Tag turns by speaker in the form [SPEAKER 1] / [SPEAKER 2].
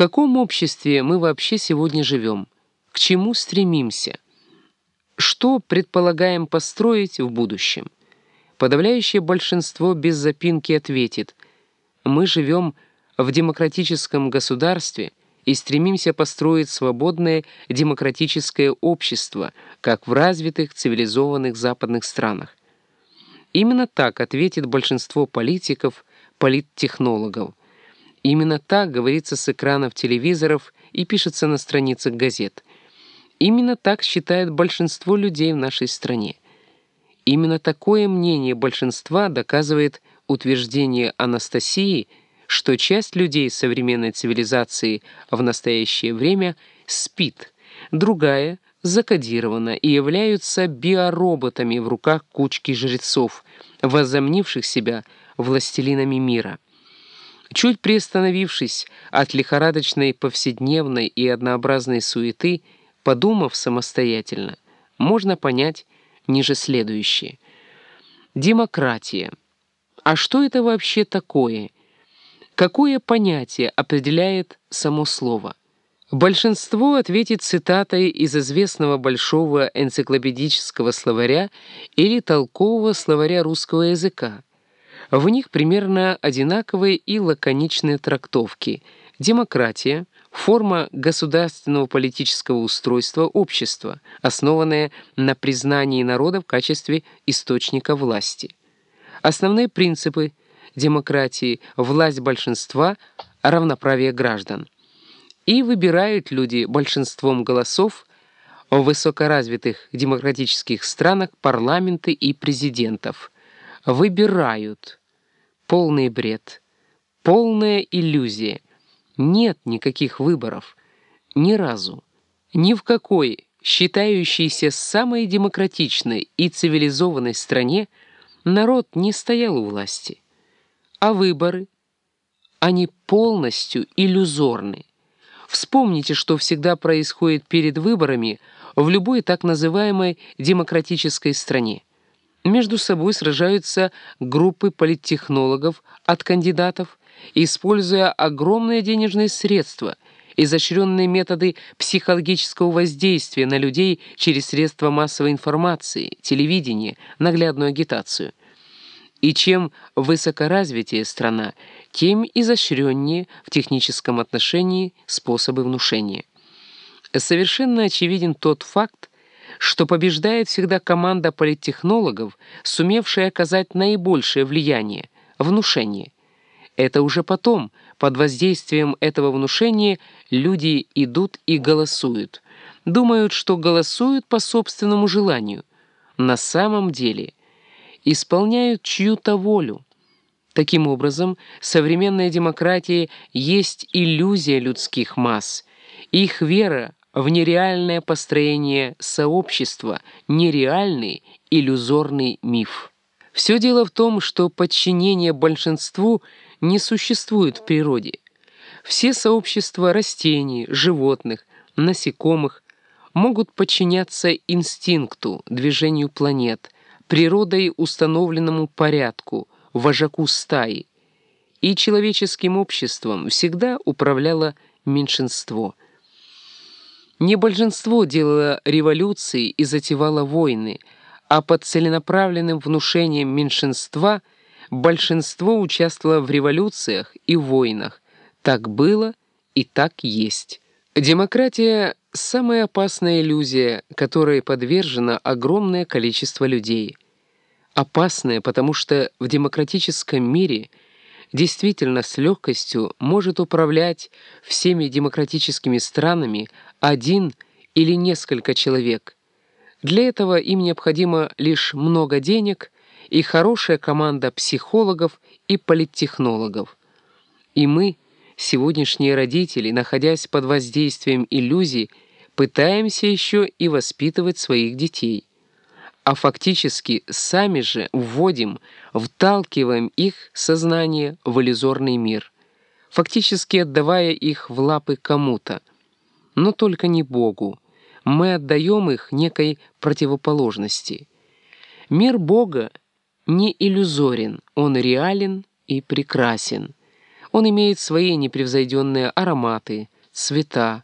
[SPEAKER 1] каком обществе мы вообще сегодня живем? К чему стремимся? Что предполагаем построить в будущем? Подавляющее большинство без запинки ответит, мы живем в демократическом государстве и стремимся построить свободное демократическое общество, как в развитых цивилизованных западных странах. Именно так ответит большинство политиков, политтехнологов. Именно так говорится с экранов телевизоров и пишется на страницах газет. Именно так считает большинство людей в нашей стране. Именно такое мнение большинства доказывает утверждение Анастасии, что часть людей современной цивилизации в настоящее время спит, другая закодирована и являются биороботами в руках кучки жрецов, возомнивших себя властелинами мира. Чуть приостановившись от лихорадочной повседневной и однообразной суеты, подумав самостоятельно, можно понять ниже следующее. Демократия. А что это вообще такое? Какое понятие определяет само слово? Большинство ответит цитатой из известного большого энциклопедического словаря или толкового словаря русского языка. В них примерно одинаковые и лаконичные трактовки. Демократия — форма государственного политического устройства общества, основанная на признании народа в качестве источника власти. Основные принципы демократии — власть большинства, равноправие граждан. И выбирают люди большинством голосов в высокоразвитых демократических странах парламенты и президентов. Выбирают — Полный бред. Полная иллюзия. Нет никаких выборов. Ни разу. Ни в какой, считающейся самой демократичной и цивилизованной стране, народ не стоял у власти. А выборы? Они полностью иллюзорны. Вспомните, что всегда происходит перед выборами в любой так называемой демократической стране. Между собой сражаются группы политтехнологов от кандидатов, используя огромные денежные средства, изощренные методы психологического воздействия на людей через средства массовой информации, телевидение, наглядную агитацию. И чем высокоразвитее страна, тем изощреннее в техническом отношении способы внушения. Совершенно очевиден тот факт, что побеждает всегда команда политтехнологов, сумевшая оказать наибольшее влияние — внушение. Это уже потом, под воздействием этого внушения, люди идут и голосуют. Думают, что голосуют по собственному желанию. На самом деле исполняют чью-то волю. Таким образом, современная демократия есть иллюзия людских масс. Их вера в нереальное построение сообщества, нереальный иллюзорный миф. Все дело в том, что подчинение большинству не существует в природе. Все сообщества растений, животных, насекомых могут подчиняться инстинкту, движению планет, природой установленному порядку, вожаку стаи. И человеческим обществом всегда управляло меньшинство – не большинство делало революции и затевало войны, а под целенаправленным внушением меньшинства большинство участвовало в революциях и войнах. Так было и так есть. Демократия — самая опасная иллюзия, которой подвержено огромное количество людей. Опасная, потому что в демократическом мире — действительно с легкостью может управлять всеми демократическими странами один или несколько человек. Для этого им необходимо лишь много денег и хорошая команда психологов и политтехнологов. И мы, сегодняшние родители, находясь под воздействием иллюзий, пытаемся еще и воспитывать своих детей а фактически сами же вводим, вталкиваем их сознание в иллюзорный мир, фактически отдавая их в лапы кому-то. Но только не Богу. Мы отдаем их некой противоположности. Мир Бога не иллюзорен, он реален и прекрасен. Он имеет свои непревзойденные ароматы, цвета,